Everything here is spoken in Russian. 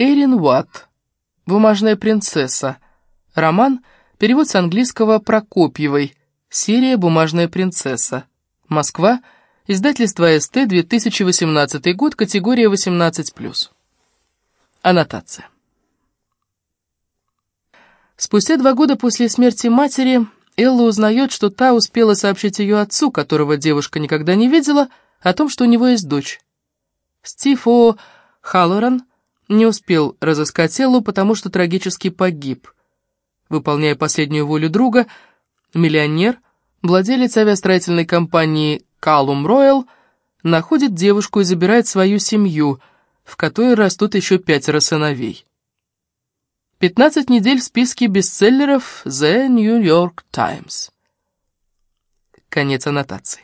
Эрин Уатт. «Бумажная принцесса». Роман, перевод с английского Прокопьевой. Серия «Бумажная принцесса». Москва. Издательство СТ, 2018 год, категория 18+. Аннотация. Спустя два года после смерти матери Элла узнает, что та успела сообщить ее отцу, которого девушка никогда не видела, о том, что у него есть дочь. Стив О. Халлоран не успел разыскать Эллу, потому что трагически погиб. Выполняя последнюю волю друга, миллионер, владелец авиастроительной компании «Калум Роyal, находит девушку и забирает свою семью, в которой растут еще пятеро сыновей. 15 недель в списке бестселлеров The New York Times. Конец аннотации.